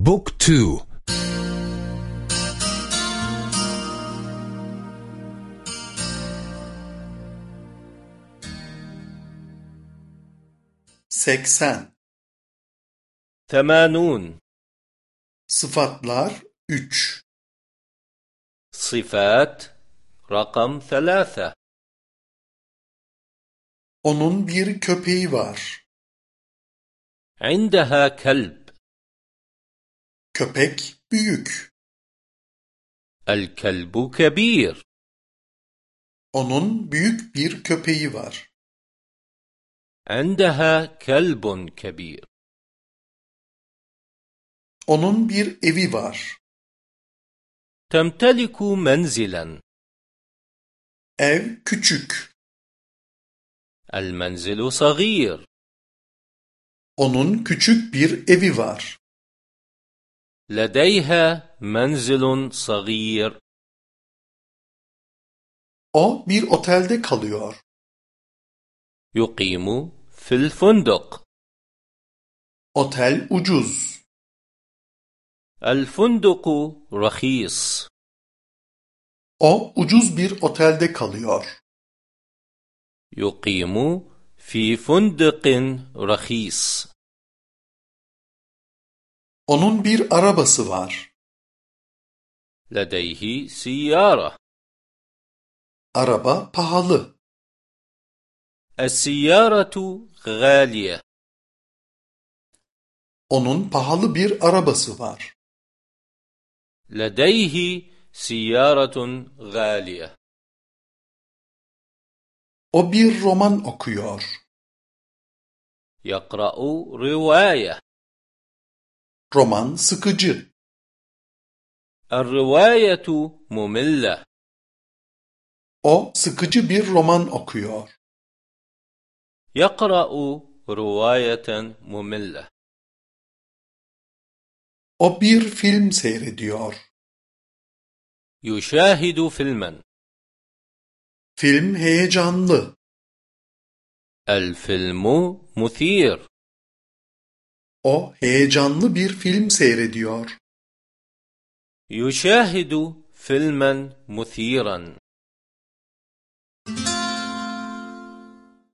بوك تو seksen ثمانون sıfatlar üç صفات رقم ثلاثة onun bir köpeği var عندها كلب Köpek büyük. El kelbu kebir. Onun büyük bir köpeği var. Endeha kelbun kebir. Onun bir evi var. Temteliku menzilen. Ev küçük. El menzilu sagir. Onun küçük bir evi var. لديها منزل صغير. O bir otelde kalıyor. يقيم في الفندق. Otel ucuz. الفندق رخيص. O ucuz bir otelde kalıyor. يقيم في فندق رخيص. onun bir arabası var لديه سيارة araba pahalı السيارة غالية onun pahalı bir arabası var لديه سيارة غالية o bir roman okuyor يقرأ رواية roman sıkıcı الرواية مملة o sıkıcı bir roman okuyor يقرأ رواية مملة o bir film seyrediyor يشاهد فيلما film heyecanlı الفيلم مثير O heyecanlı bir film seyrediyor. Yuşahidu filmen muthiran.